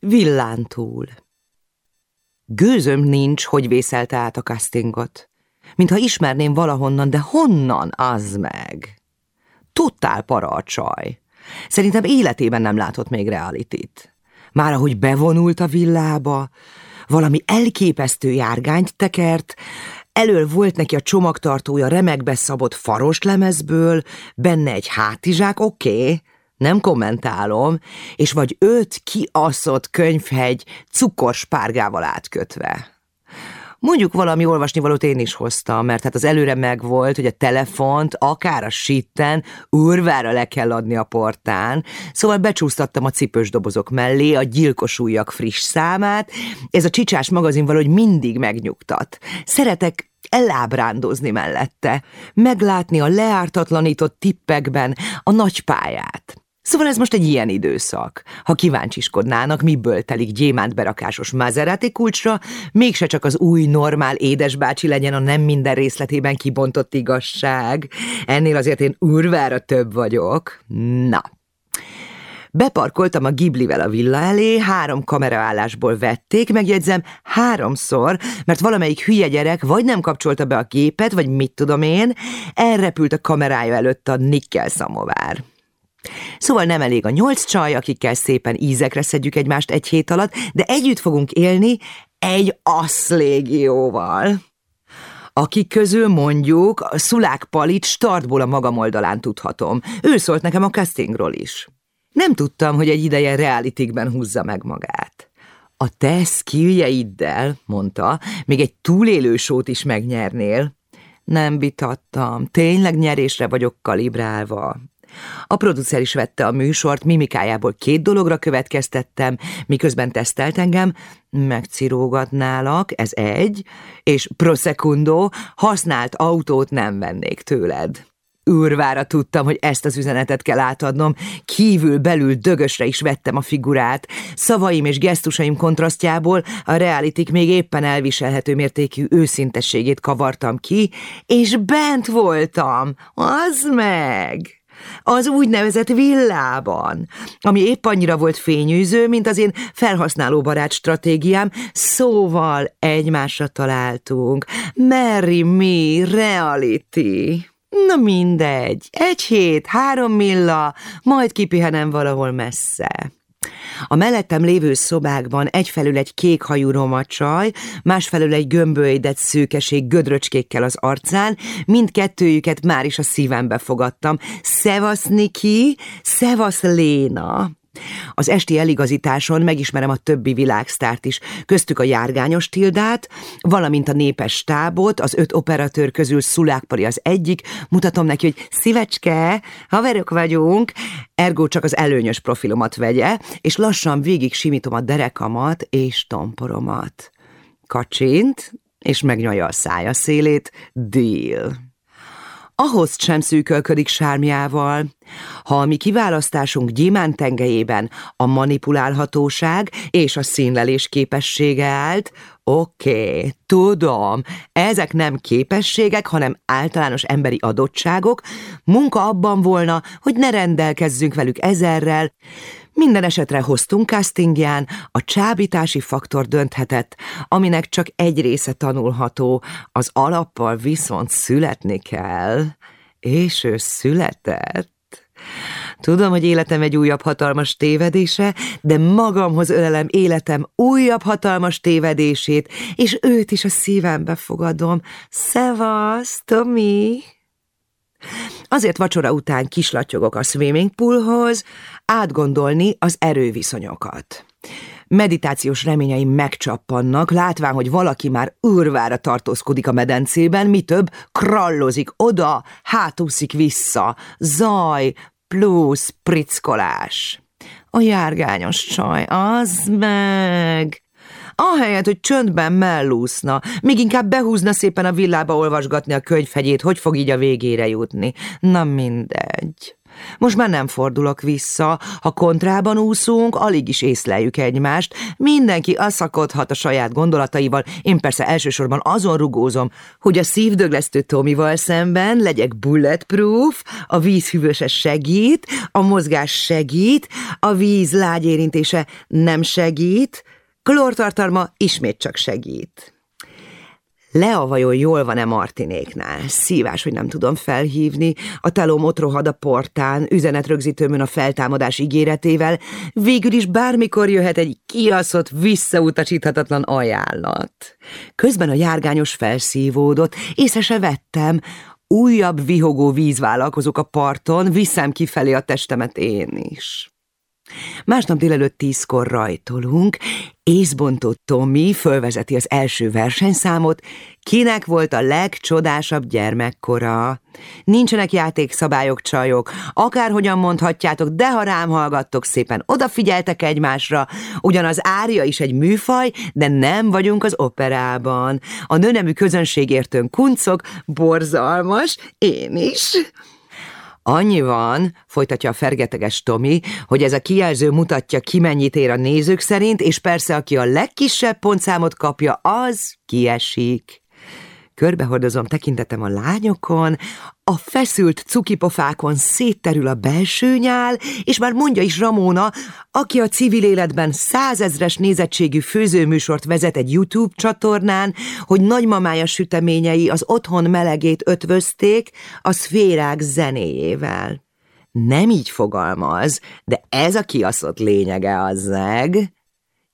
Villán túl. Gőzöm nincs, hogy vészelte át a castingot. Mintha ismerném valahonnan, de honnan az meg? Totál para a csaj. Szerintem életében nem látott még realitit. Már ahogy bevonult a villába, valami elképesztő járgányt tekert, elől volt neki a csomagtartója remekbe szabott faros lemezből, benne egy hátizsák, oké, okay, nem kommentálom, és vagy öt kiaszott könyvhegy cukorspárgával átkötve. Mondjuk valami olvasnivalót én is hoztam, mert hát az előre megvolt, hogy a telefont akár a sitten urvára le kell adni a portán, szóval becsúsztattam a cipős dobozok mellé a gyilkos friss számát, ez a csicsás magazin valahogy mindig megnyugtat. Szeretek elábrándozni mellette, meglátni a leártatlanított tippekben a nagy pályát. Szóval ez most egy ilyen időszak. Ha kíváncsiskodnának, miből telik gyémánt berakásos Maserati kulcsra, mégse csak az új, normál édesbácsi legyen a nem minden részletében kibontott igazság. Ennél azért én urvára több vagyok. Na, Beparkoltam a Giblivel a villa elé, három kameraállásból vették, megjegyzem háromszor, mert valamelyik hülye gyerek vagy nem kapcsolta be a gépet, vagy mit tudom én, elrepült a kamerája előtt a nikkel szamovár. Szóval nem elég a nyolc csaj, akikkel szépen ízekre szedjük egymást egy hét alatt, de együtt fogunk élni egy asszlégióval. Akik közül mondjuk Szulák Palit startból a magam oldalán tudhatom. Ő szólt nekem a castingról is. Nem tudtam, hogy egy ideje realitikben húzza meg magát. A te skilljeiddel, mondta, még egy túlélő sót is megnyernél. Nem vitattam, tényleg nyerésre vagyok kalibrálva. A producer is vette a műsort, mimikájából két dologra következtettem, miközben tesztelt engem, megcirógatnálak, ez egy, és prosecundo, használt autót nem vennék tőled. Úrvára tudtam, hogy ezt az üzenetet kell átadnom, kívül-belül dögösre is vettem a figurát. Szavaim és gesztusaim kontrasztjából a realitik még éppen elviselhető mértékű őszintességét kavartam ki, és bent voltam, az meg! Az úgynevezett villában, ami épp annyira volt fényűző, mint az én felhasználóbarát stratégiám, szóval egymásra találtunk. Merry me, reality. Na mindegy, egy hét, három milla, majd kipihenem valahol messze. A mellettem lévő szobákban egyfelül egy kékhajú romacsaj, másfelül egy gömbölydett szőkeség gödröcskékkel az arcán, mindkettőjüket már is a szívembe fogadtam. Szevasz Niki, szevasz Léna! Az esti eligazításon megismerem a többi világsztárt is, köztük a járgányos Tildát, valamint a népes stábot, az öt operatőr közül Szulákpari az egyik, mutatom neki, hogy szívecske, haverok vagyunk, ergo csak az előnyös profilomat vegye, és lassan végig simítom a derekamat és tomporomat. Kacsint, és megnyalja a szája szélét, deal ahhoz sem szűkölködik sármjával. Ha a mi kiválasztásunk tengelyében a manipulálhatóság és a színlelés képessége állt, oké, okay, tudom, ezek nem képességek, hanem általános emberi adottságok, munka abban volna, hogy ne rendelkezzünk velük ezerrel, minden esetre hoztunk castingján, a csábítási faktor dönthetett, aminek csak egy része tanulható, az alappal viszont születni kell. És ő született. Tudom, hogy életem egy újabb hatalmas tévedése, de magamhoz ölelem életem újabb hatalmas tévedését, és őt is a szívembe fogadom. Szevasz, Tomi! Azért vacsora után kislatyogok a swimmingpoolhoz, átgondolni az erőviszonyokat. Meditációs reményeim megcsappannak, látván, hogy valaki már urvára tartózkodik a medencében, mi több, krallozik oda, hátúszik vissza, zaj, plusz prickolás. A járgányos csaj, az meg... Ahelyett, hogy csöndben mellúszna, még inkább behúzna szépen a villába olvasgatni a könyvhegyét, hogy fog így a végére jutni. Na mindegy. Most már nem fordulok vissza, ha kontrában úszunk, alig is észleljük egymást, mindenki asszakodhat a saját gondolataival, én persze elsősorban azon rugózom, hogy a szívdöglesztő Tomival szemben legyek bulletproof, a víz hűvöse segít, a mozgás segít, a víz lágy érintése nem segít, klórtartalma ismét csak segít. Lea vajon jól van-e Martinéknál? Szívás, hogy nem tudom felhívni. A telóm ott rohad a portán, üzenetrögzítőmön a feltámadás ígéretével. Végül is bármikor jöhet egy kiaszott, visszautasíthatatlan ajánlat. Közben a járgányos felszívódott, észre se vettem. Újabb vihogó vízvállalkozók a parton, viszem kifelé a testemet én is. Másnap délelőtt tízkor rajtolunk, észbontó Tommy fölvezeti az első versenyszámot, kinek volt a legcsodásabb gyermekkora. Nincsenek játékszabályok, csajok, akárhogyan mondhatjátok, de ha rám hallgattok, szépen odafigyeltek egymásra, ugyanaz árja is egy műfaj, de nem vagyunk az operában. A nőnemű közönségértőn kuncok, borzalmas, én is. Annyi van, folytatja a fergeteges Tomi, hogy ez a kijelző mutatja ki mennyit ér a nézők szerint, és persze aki a legkisebb pontszámot kapja, az kiesik. Körbehordozom tekintetem a lányokon, a feszült cukipofákon szétterül a belső nyál, és már mondja is Ramóna, aki a civil életben százezres nézettségű főzőműsort vezet egy YouTube csatornán, hogy nagymamája süteményei az otthon melegét ötvözték a szférák zenéjével. Nem így fogalmaz, de ez a kiaszott lényege az meg.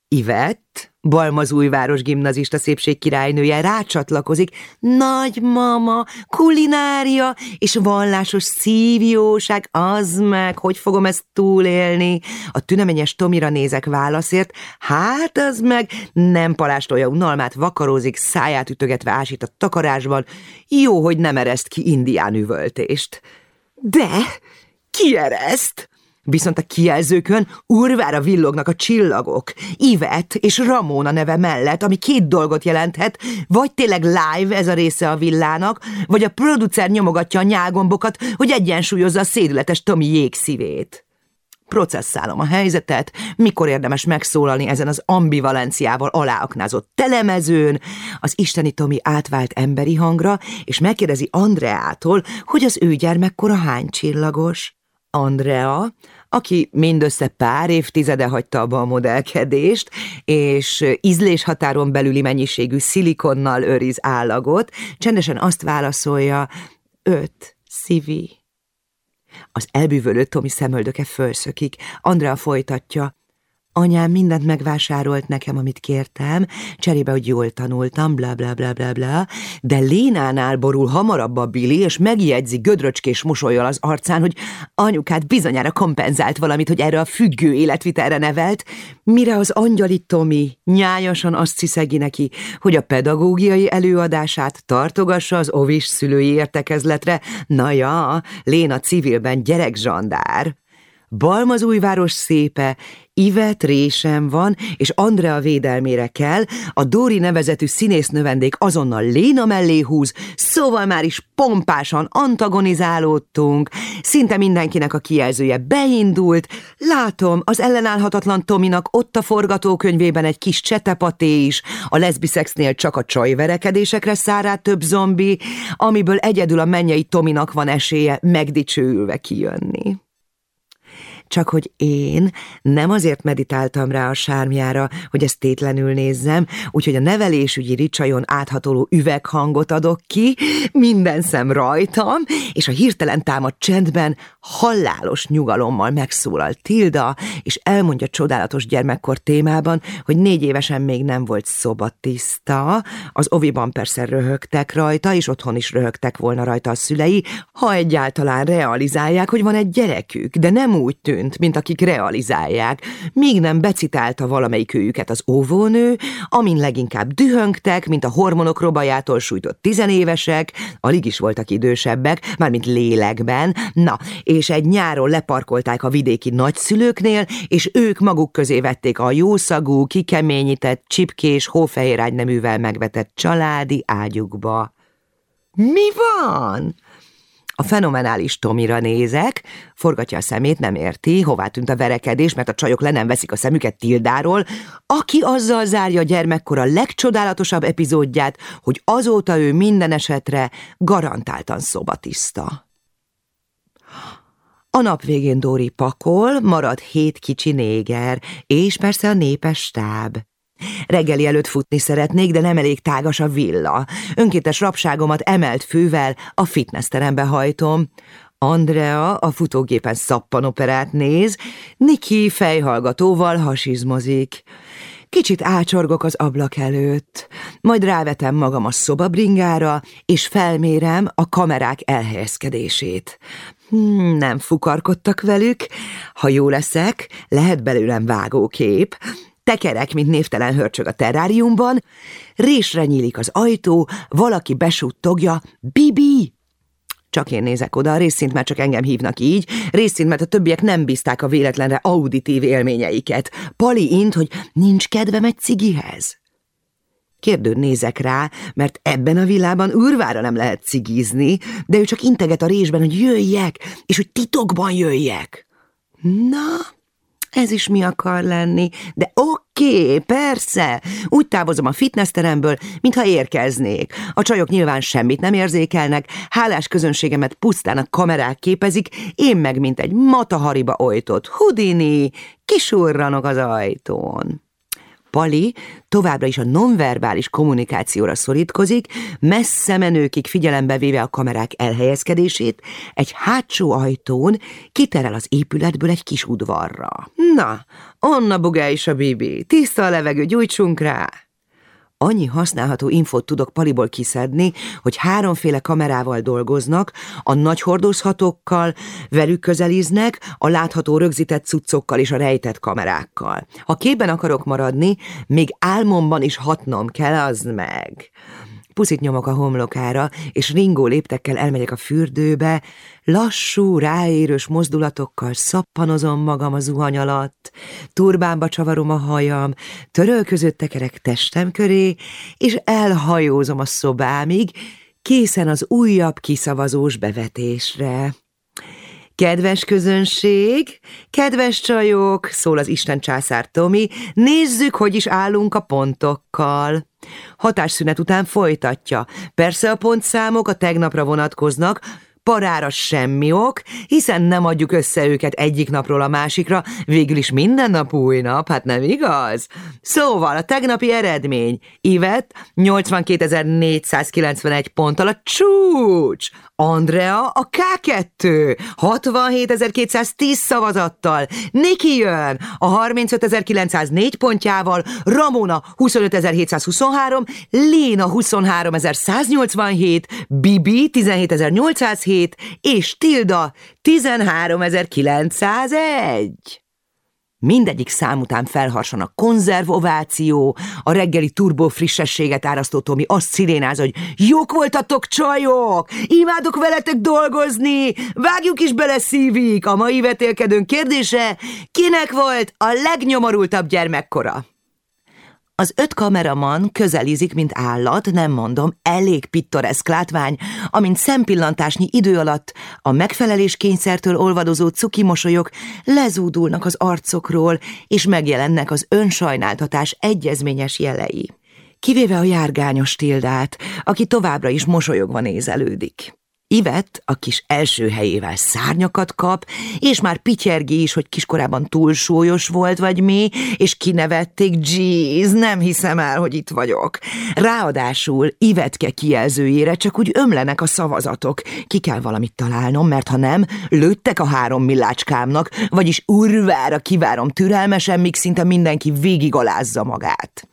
Ivett, Balmazújváros gimnazista szépségkirálynője rácsatlakozik, nagymama, kulinária és vallásos szívjóság, az meg, hogy fogom ezt túlélni? A tüneményes Tomira nézek válaszért, hát az meg nem palástolja unalmát, vakarózik, száját ütögetve ásít a takarásban, jó, hogy nem ereszt ki indián üvöltést. De ki ereszt? Viszont a kijelzőkön urvára villognak a csillagok, Ivet és Ramona neve mellett, ami két dolgot jelenthet, vagy tényleg live ez a része a villának, vagy a producer nyomogatja a nyálgombokat, hogy egyensúlyozza a szédületes Tomi jégszívét. Processzálom a helyzetet, mikor érdemes megszólalni ezen az ambivalenciával aláaknázott telemezőn, az isteni Tomi átvált emberi hangra, és megkérdezi Andreától, hogy az ő gyermekkora hány csillagos. Andrea, aki mindössze pár évtizede hagyta abba a modellkedést, és ízléshatáron belüli mennyiségű szilikonnal őriz állagot, csendesen azt válaszolja, öt, szívi. Az elbűvölő Tomi szemöldöke fölszökik, Andrea folytatja, Anyám mindent megvásárolt nekem, amit kértem, cserébe, hogy jól tanultam, bla bla bla bla bla, de Lénánál borul hamarabb a Billy, és megjegyzi gödröcskés mosolyjal az arcán, hogy anyukát bizonyára kompenzált valamit, hogy erre a függő életvitelre nevelt, mire az angyali Tomi nyájasan azt sziszegi neki, hogy a pedagógiai előadását tartogassa az ovis szülői értekezletre, na ja, Léna civilben gyerekzsandár. Balmazújváros szépe, Ivet résem van, és Andrea védelmére kell, a Dóri nevezetű színész növendék azonnal Léna mellé húz, szóval már is pompásan antagonizálódtunk, szinte mindenkinek a kijelzője beindult, látom, az ellenállhatatlan Tominak ott a forgatókönyvében egy kis csetepaté is, a leszbiszexnél csak a csajverekedésekre szárát több zombi, amiből egyedül a mennyei Tominak van esélye megdicsőülve kijönni csak hogy én nem azért meditáltam rá a sármjára, hogy ezt tétlenül nézzem, úgyhogy a nevelésügyi ricsajon áthatoló üveghangot adok ki, minden szem rajtam, és a hirtelen támadt csendben hallálos nyugalommal megszólal Tilda, és elmondja csodálatos gyermekkor témában, hogy négy évesen még nem volt szobatiszta, az oviban persze röhögtek rajta, és otthon is röhögtek volna rajta a szülei, ha egyáltalán realizálják, hogy van egy gyerekük, de nem úgy tűnt, tűnt, mint akik realizálják, míg nem becitálta valamelyik őjüket az óvónő, amin leginkább dühöngtek, mint a hormonok robajától sújtott tizenévesek, alig is voltak idősebbek, mármint lélekben, na, és egy nyáron leparkolták a vidéki nagyszülőknél, és ők maguk közé vették a jószagú, kikeményített, csipkés, hófehérágyneművel megvetett családi ágyukba. Mi van? A fenomenális Tomira nézek, forgatja a szemét, nem érti, hová tűnt a verekedés, mert a csajok le nem veszik a szemüket Tildáról, aki azzal zárja gyermekkora legcsodálatosabb epizódját, hogy azóta ő minden esetre garantáltan szobatiszta. A nap végén Dóri pakol, marad hét kicsi néger, és persze a népes stáb. Reggeli előtt futni szeretnék, de nem elég tágas a villa. Önkétes rapságomat emelt fővel a fitnessterembe hajtom. Andrea a futógépen szappanoperát néz, Niki fejhallgatóval hasizmozik. Kicsit ácsorgok az ablak előtt, majd rávetem magam a szobabringára, és felmérem a kamerák elhelyezkedését. Hmm, nem fukarkodtak velük, ha jó leszek, lehet belőlem vágókép, tekerek, mint névtelen hörcsög a terráriumban, résre nyílik az ajtó, valaki besuttogja, Bibi! Csak én nézek oda, részint már csak engem hívnak így, részint mert a többiek nem bízták a véletlenre auditív élményeiket. Pali int, hogy nincs kedvem egy cigihez. Kérdőn nézek rá, mert ebben a világban urvára nem lehet cigizni, de ő csak integet a résben, hogy jöjjek, és hogy titokban jöjjek. Na, ez is mi akar lenni, de oké, persze, úgy távozom a fitnessteremből, mintha érkeznék. A csajok nyilván semmit nem érzékelnek, hálás közönségemet pusztán a kamerák képezik, én meg mint egy matahariba ojtott Houdini, kisurranok az ajtón. Pali továbbra is a nonverbális kommunikációra szorítkozik, messze menőkig figyelembe véve a kamerák elhelyezkedését, egy hátsó ajtón kiterel az épületből egy kis udvarra. Na, onna bugá is a bibi, tiszta a levegő, gyújtsunk rá! Annyi használható infót tudok Paliból kiszedni, hogy háromféle kamerával dolgoznak, a nagy hordozhatókkal, velük közeliznek, a látható rögzített cuccokkal és a rejtett kamerákkal. Ha képben akarok maradni, még álmomban is hatnom kell, az meg. Puszit nyomok a homlokára, és ringó léptekkel elmegyek a fürdőbe, lassú, ráérős mozdulatokkal szappanozom magam a zuhany alatt, turbámba csavarom a hajam, törölközött tekerek testem köré, és elhajózom a szobámig, készen az újabb kiszavazós bevetésre. Kedves közönség, kedves csajok, szól az Isten császár Tomi, nézzük, hogy is állunk a pontokkal. Hatásszünet után folytatja. Persze a pontszámok a tegnapra vonatkoznak, parára semmi ok, hiszen nem adjuk össze őket egyik napról a másikra, végül is minden nap új nap, hát nem igaz? Szóval a tegnapi eredmény, Ivet 82.491 ponttal a csúcs, Andrea a K2 67.210 szavazattal, Niki jön a 35.904 pontjával, Ramona 25.723, Léna 23.187, Bibi 17.807 és Tilda 13.901. Mindegyik szám után felharsan a konzervováció, a reggeli turbó frissességet árasztó Tomi azt szirénáz, hogy jók voltatok, csajok! Imádok veletek dolgozni! Vágjuk is bele szívik! A mai vetélkedőn kérdése, kinek volt a legnyomorultabb gyermekkora? Az öt kameraman közelizik, mint állat, nem mondom, elég pittoreszk látvány, amint szempillantásnyi idő alatt a megfelelés kényszertől olvadozó cuki mosolyok lezúdulnak az arcokról, és megjelennek az önsajnáltatás egyezményes jelei. Kivéve a járgányos Tildát, aki továbbra is mosolyogva nézelődik. Ivet a kis első helyével szárnyakat kap, és már pityergi is, hogy kiskorában túlsúlyos volt, vagy mi, és kinevették, jeez, nem hiszem el, hogy itt vagyok. Ráadásul Ivetke kijelzőjére csak úgy ömlenek a szavazatok. Ki kell valamit találnom, mert ha nem, lőttek a három millácskámnak, vagyis urvára kivárom türelmesen, míg szinte mindenki végigalázza magát.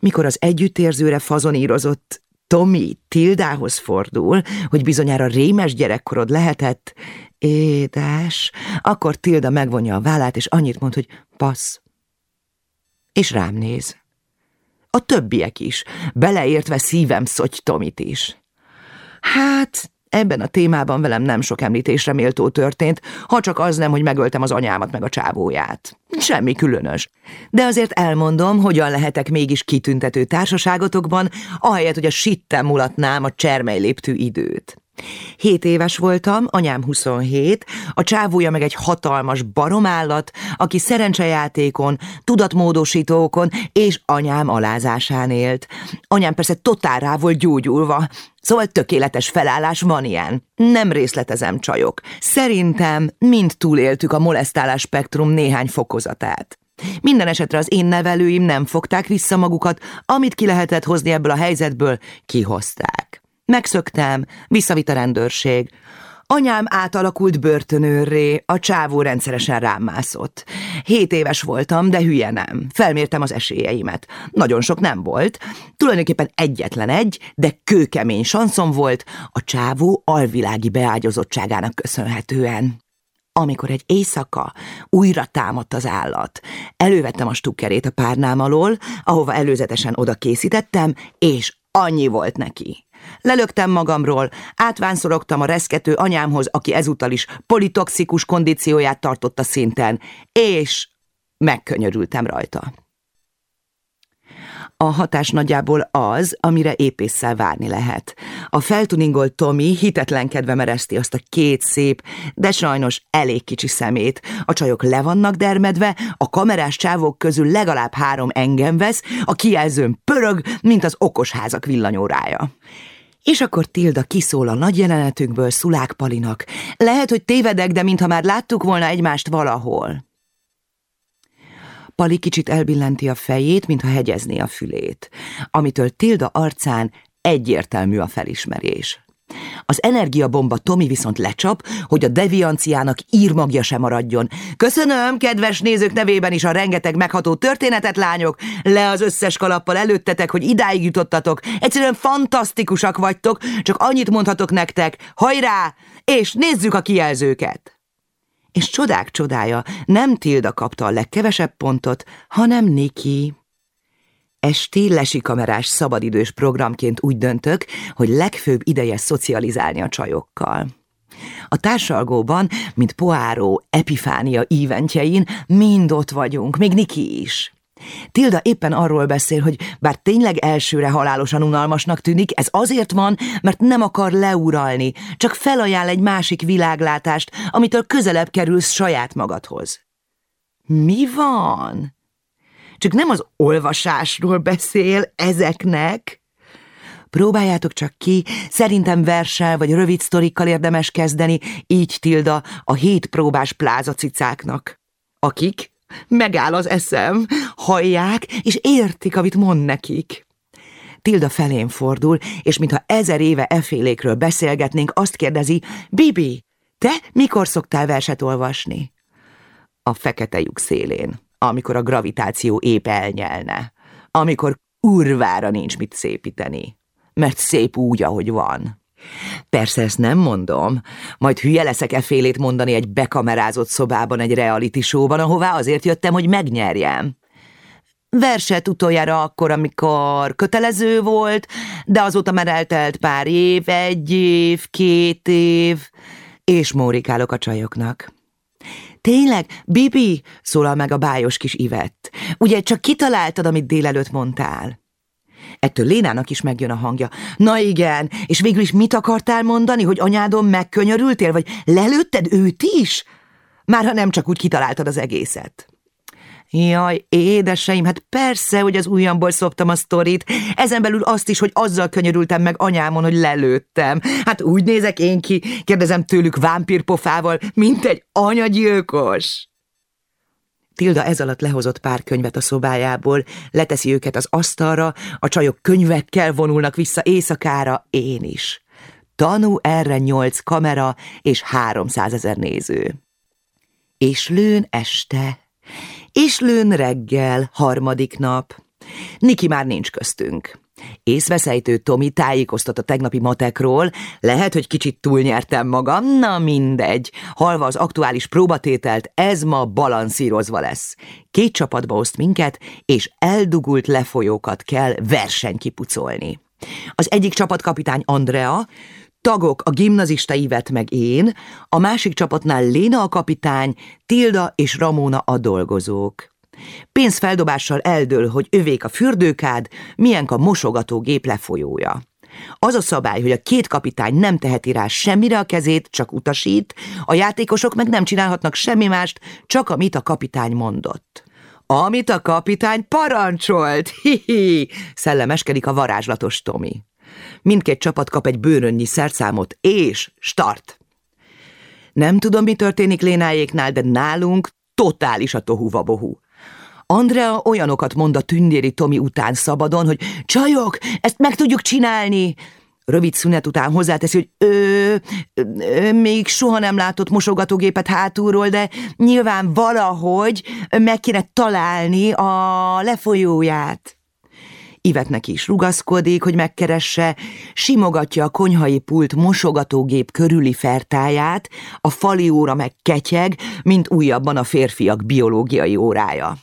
Mikor az együttérzőre fazonírozott Tomi Tildához fordul, hogy bizonyára rémes gyerekkorod lehetett, édes, akkor Tilda megvonja a vállát, és annyit mond, hogy passz. És rám néz. A többiek is, beleértve szívem szoty Tomit is. Hát, Ebben a témában velem nem sok említésre méltó történt, ha csak az nem, hogy megöltem az anyámat meg a csávóját. Semmi különös. De azért elmondom, hogyan lehetek mégis kitüntető társaságotokban, ahelyett, hogy a sitten mulatnám a csermely léptű időt. Hét éves voltam, anyám 27, a csávója meg egy hatalmas baromállat, aki szerencsejátékon, tudatmódosítókon és anyám alázásán élt. Anyám persze totál rá volt gyógyulva, szóval tökéletes felállás van ilyen. Nem részletezem csajok. Szerintem mind túléltük a molesztálás spektrum néhány fokozatát. Minden esetre az én nevelőim nem fogták vissza magukat, amit ki lehetett hozni ebből a helyzetből, kihozták. Megszöktem, visszavitt a rendőrség. Anyám átalakult börtönőrré, a csávó rendszeresen rám mászott. Hét éves voltam, de hülye nem. Felmértem az esélyeimet. Nagyon sok nem volt. Tulajdonképpen egyetlen egy, de kőkemény sanszom volt, a csávó alvilági beágyozottságának köszönhetően. Amikor egy éjszaka újra támadt az állat, elővettem a stukkerét a párnám alól, ahova előzetesen oda készítettem, és annyi volt neki. Lelögtem magamról, átvánszorogtam a reszkető anyámhoz, aki ezúttal is politoxikus kondícióját tartotta szinten, és megkönyörültem rajta. A hatás nagyjából az, amire épésszel várni lehet. A feltuningolt Tommy hitetlenkedve mereszti azt a két szép, de sajnos elég kicsi szemét. A csajok le vannak dermedve, a kamerás csávok közül legalább három engem vesz, a kijelzőn pörög, mint az okos házak villanyórája. És akkor Tilda kiszól a nagy jelenetünkből Szulák Palinak. Lehet, hogy tévedek, de mintha már láttuk volna egymást valahol. Pali kicsit elbillenti a fejét, mintha hegyezné a fülét, amitől Tilda arcán egyértelmű a felismerés. Az energiabomba Tomi viszont lecsap, hogy a devianciának írmagja sem maradjon. Köszönöm, kedves nézők nevében is a rengeteg megható történetet, lányok! Le az összes kalappal előttetek, hogy idáig jutottatok. Egyszerűen fantasztikusak vagytok, csak annyit mondhatok nektek, hajrá, és nézzük a kijelzőket! És csodák csodája, nem Tilda kapta a legkevesebb pontot, hanem Niki. Esti lesikamerás szabadidős programként úgy döntök, hogy legfőbb ideje szocializálni a csajokkal. A társalgóban, mint Poáró Epifánia íventjein mind ott vagyunk, még Niki is. Tilda éppen arról beszél, hogy bár tényleg elsőre halálosan unalmasnak tűnik, ez azért van, mert nem akar leuralni, csak felajánl egy másik világlátást, amitől közelebb kerülsz saját magadhoz. Mi van? Csak nem az olvasásról beszél ezeknek? Próbáljátok csak ki, szerintem versel vagy rövid sztorikkal érdemes kezdeni, így Tilda a hét próbás plázacicáknak. Akik Megáll az eszem, hallják, és értik, amit mond nekik. Tilda felén fordul, és mintha ezer éve efélékről beszélgetnénk, azt kérdezi, Bibi, te mikor szoktál verset olvasni? A fekete lyuk szélén, amikor a gravitáció épp elnyelne, amikor urvára nincs mit szépíteni, mert szép úgy, ahogy van. Persze ezt nem mondom, majd hülye leszek-e félét mondani egy bekamerázott szobában egy reality showban, ahová azért jöttem, hogy megnyerjem. Verset utoljára akkor, amikor kötelező volt, de azóta már eltelt pár év, egy év, két év, és mórikálok a csajoknak. Tényleg, Bibi, szólal meg a bájos kis Ivett. Ugye csak kitaláltad, amit délelőtt mondtál? Ettől Lénának is megjön a hangja. Na igen, és végül is mit akartál mondani, hogy anyádon megkönyörültél, vagy lelőtted őt is? Már ha nem csak úgy kitaláltad az egészet. Jaj, édeseim, hát persze, hogy az ujjamból szoptam a sztorit, ezen belül azt is, hogy azzal könyörültem meg anyámon, hogy lelőttem. Hát úgy nézek én ki, kérdezem tőlük vámpírpofával, mint egy anyagyilkos. Tilda ez alatt lehozott pár könyvet a szobájából, leteszi őket az asztalra, a csajok könyvekkel vonulnak vissza éjszakára, én is. Tanú erre nyolc kamera és háromszázezer néző. És lőn este, és lőn reggel, harmadik nap. Niki már nincs köztünk. Észveszejtő Tomi tájékoztat a tegnapi matekról, lehet, hogy kicsit túlnyertem magam, na mindegy. Halva az aktuális próbatételt, ez ma balanszírozva lesz. Két csapatba oszt minket, és eldugult lefolyókat kell versenykipucolni. Az egyik csapatkapitány Andrea, tagok a gimnazista Ivet meg én, a másik csapatnál Léna a kapitány, Tilda és Ramona a dolgozók. Pénzfeldobással eldől, hogy övék a fürdőkád, milyen a mosogatógép lefolyója. Az a szabály, hogy a két kapitány nem teheti rá semmire a kezét, csak utasít, a játékosok meg nem csinálhatnak semmi mást, csak amit a kapitány mondott. Amit a kapitány parancsolt, hihi, szellemeskedik a varázslatos Tomi. Mindkét csapat kap egy bőrönnyi szerszámot, és start! Nem tudom, mi történik Lénájéknál, de nálunk totális a tohuvabohu. Andrea olyanokat mond a tündéri Tomi után szabadon, hogy csajok, ezt meg tudjuk csinálni. Rövid szünet után hozzáteszi, hogy ö, ö, még soha nem látott mosogatógépet hátulról, de nyilván valahogy meg kéne találni a lefolyóját. Ivetnek is rugaszkodik, hogy megkeresse, simogatja a konyhai pult mosogatógép körüli fertáját, a fali óra meg ketyeg, mint újabban a férfiak biológiai órája.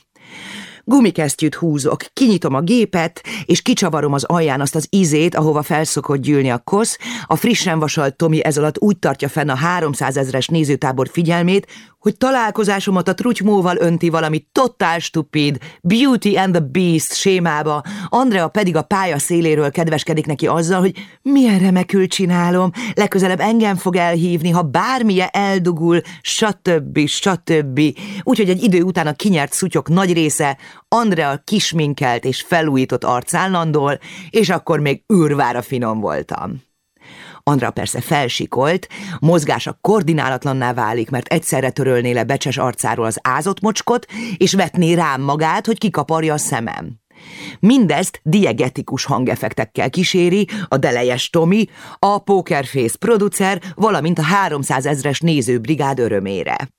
Gumikesztyűt húzok, kinyitom a gépet, és kicsavarom az alján azt az izét, ahova felszokott gyűlni a kosz. A frissen vasalt Tomi ez alatt úgy tartja fenn a 300 ezres nézőtábor figyelmét, hogy találkozásomat a trutymóval önti valami totál stupid, Beauty and the Beast sémába, Andrea pedig a pálya széléről kedveskedik neki azzal, hogy milyen remekül csinálom, legközelebb engem fog elhívni, ha bármilyen eldugul, stb. stb. Úgyhogy egy idő után a kinyert szutyok nagy része Andrea kisminkelt és felújított arcállandól, és akkor még űrvára finom voltam. Andra persze felsikolt, mozgása koordinálatlanná válik, mert egyszerre törölné le becses arcáról az ázott mocskot, és vetné rám magát, hogy kikaparja a szemem. Mindezt diegetikus hangefektekkel kíséri a Delejes Tomi, a Pokerface producer, valamint a 300 ezres nézőbrigád örömére.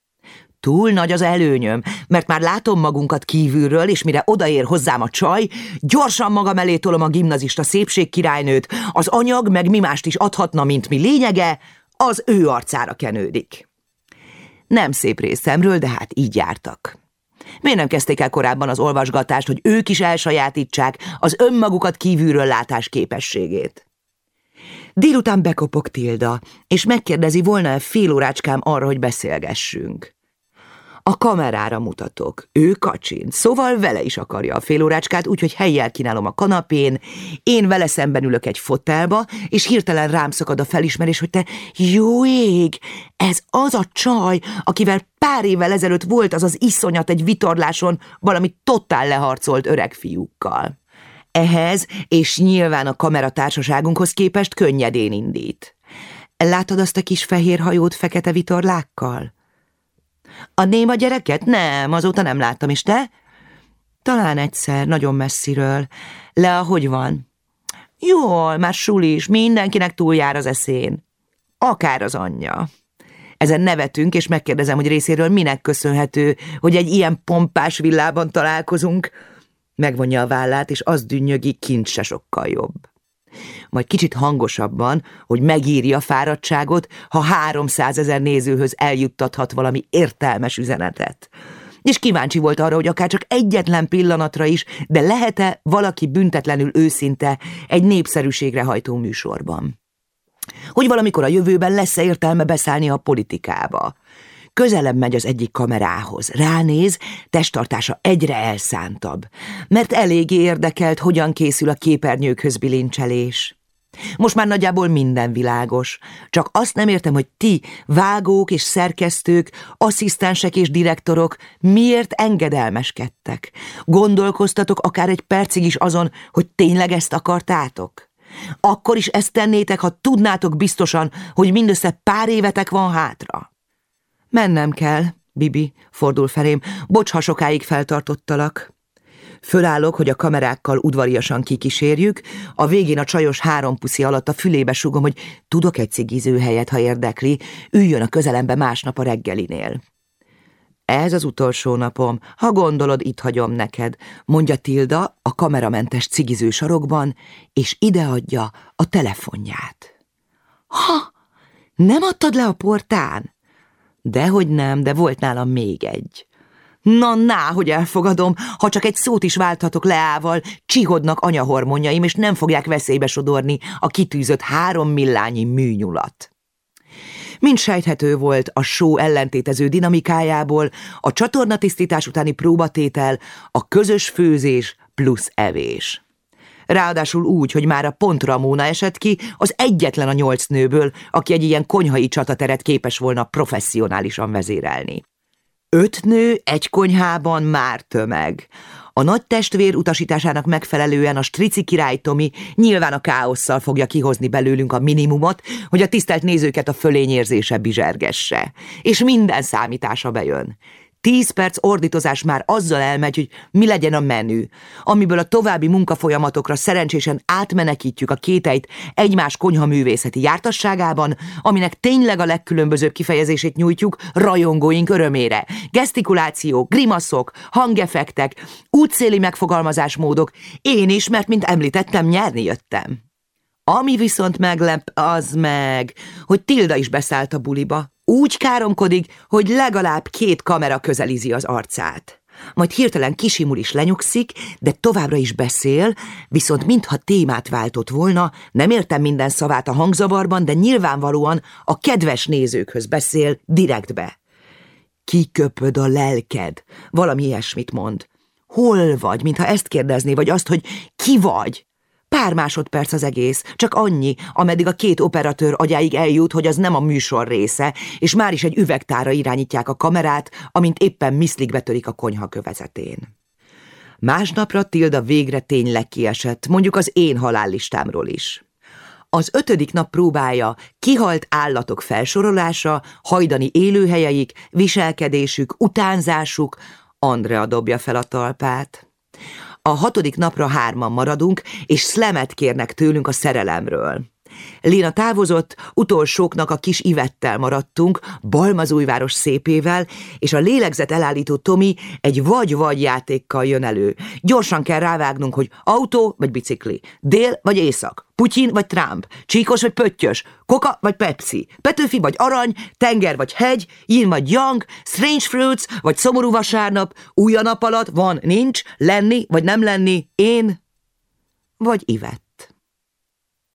Túl nagy az előnyöm, mert már látom magunkat kívülről, és mire odaér hozzám a csaj, gyorsan magam elé tolom a gimnazista szépségkirálynőt, az anyag meg mi mást is adhatna, mint mi lényege, az ő arcára kenődik. Nem szép részemről, de hát így jártak. Miért nem kezdték el korábban az olvasgatást, hogy ők is elsajátítsák az önmagukat kívülről látás képességét? Délután bekopok Tilda, és megkérdezi, volna-e fél órácskám arra, hogy beszélgessünk. A kamerára mutatok. Ő kacsint, szóval vele is akarja a félórácskát, úgyhogy helyjel kínálom a kanapén, én vele szemben ülök egy fotelba, és hirtelen rám szakad a felismerés, hogy te jó ég, ez az a csaj, akivel pár évvel ezelőtt volt az az iszonyat egy vitorláson valami totál leharcolt öreg fiúkkal. Ehhez, és nyilván a kameratársaságunkhoz képest könnyedén indít. Látod azt a kis fehér hajót fekete vitorlákkal? A néma gyereket? Nem, azóta nem láttam, és te? Talán egyszer, nagyon messziről. Le, hogy van? Jól, már suli is, mindenkinek túljár az eszén. Akár az anyja. Ezen nevetünk, és megkérdezem, hogy részéről minek köszönhető, hogy egy ilyen pompás villában találkozunk. Megvonja a vállát, és az dünnyögi, kint se sokkal jobb majd kicsit hangosabban, hogy megírja a fáradtságot, ha 300 ezer nézőhöz eljuttathat valami értelmes üzenetet. És kíváncsi volt arra, hogy akár csak egyetlen pillanatra is, de lehet-e valaki büntetlenül őszinte egy népszerűségre hajtó műsorban. Hogy valamikor a jövőben lesz-e értelme beszállni a politikába. Közelebb megy az egyik kamerához, ránéz, testtartása egyre elszántabb, mert eléggé érdekelt, hogyan készül a képernyőkhöz bilincselés. Most már nagyjából minden világos, csak azt nem értem, hogy ti, vágók és szerkesztők, asszisztensek és direktorok miért engedelmeskedtek. Gondolkoztatok akár egy percig is azon, hogy tényleg ezt akartátok? Akkor is ezt tennétek, ha tudnátok biztosan, hogy mindössze pár évetek van hátra. Mennem kell, Bibi, fordul felém, bocs, ha sokáig feltartottalak. Fölállok, hogy a kamerákkal udvariasan kikísérjük, a végén a csajos három puszi alatt a fülébe sugom, hogy tudok egy cigiző helyet, ha érdekli, üljön a közelembe másnap a reggelinél. Ez az utolsó napom, ha gondolod, itt hagyom neked, mondja Tilda a kameramentes cigiző sarokban, és ideadja a telefonját. Ha, nem adtad le a portán? Dehogy nem, de volt nálam még egy. Na, ná, hogy elfogadom, ha csak egy szót is válthatok Leával, csihodnak anyahormonjaim, és nem fogják veszélybe sodorni a kitűzött három millányi műnyulat. Mint sejthető volt a só ellentétező dinamikájából, a csatornatisztítás utáni próbatétel, a közös főzés plusz evés. Ráadásul úgy, hogy már a pont Ramóna esett ki, az egyetlen a nyolc nőből, aki egy ilyen konyhai csatateret képes volna professzionálisan vezérelni. Öt nő egy konyhában már tömeg. A nagy testvér utasításának megfelelően a strici király Tomi nyilván a káosszal fogja kihozni belőlünk a minimumot, hogy a tisztelt nézőket a fölényérzése bizsergesse. És minden számítása bejön. Tíz perc ordítozás már azzal elmegy, hogy mi legyen a menü, amiből a további munkafolyamatokra szerencsésen átmenekítjük a kéteit egymás konyhaművészeti jártasságában, aminek tényleg a legkülönbözőbb kifejezését nyújtjuk rajongóink örömére. Gesztikuláció, grimaszok, hangefektek, útszéli megfogalmazásmódok, én is, mert mint említettem, nyerni jöttem. Ami viszont meglep, az meg, hogy Tilda is beszállt a buliba. Úgy káromkodik, hogy legalább két kamera közelízi az arcát. Majd hirtelen kisimul is lenyugszik, de továbbra is beszél, viszont mintha témát váltott volna, nem értem minden szavát a hangzavarban, de nyilvánvalóan a kedves nézőkhöz beszél direktbe. Kiköpöd a lelked, valami ilyesmit mond. Hol vagy, mintha ezt kérdezné, vagy azt, hogy ki vagy? Pár másodperc az egész, csak annyi, ameddig a két operatőr agyáig eljut, hogy az nem a műsor része, és már is egy üvegtára irányítják a kamerát, amint éppen miszlik betörik a konyha kövezetén. Másnapra Tilda végre tényleg kiesett, mondjuk az én halállistámról is. Az ötödik nap próbája kihalt állatok felsorolása, hajdani élőhelyeik, viselkedésük, utánzásuk, Andrea dobja fel a talpát. A hatodik napra hárman maradunk, és szlemet kérnek tőlünk a szerelemről. Léna távozott, utolsóknak a kis Ivettel maradtunk, Balmazújváros szépével, és a lélegzet elállító Tomi egy vagy-vagy játékkal jön elő. Gyorsan kell rávágnunk, hogy autó vagy bicikli, dél vagy észak, Putyin vagy Trump, csíkos vagy pöttyös, koka vagy Pepsi, Petőfi vagy arany, tenger vagy hegy, yin vagy yang, strange fruits vagy szomorú vasárnap, új a nap alatt, van, nincs, lenni vagy nem lenni, én vagy Ivet.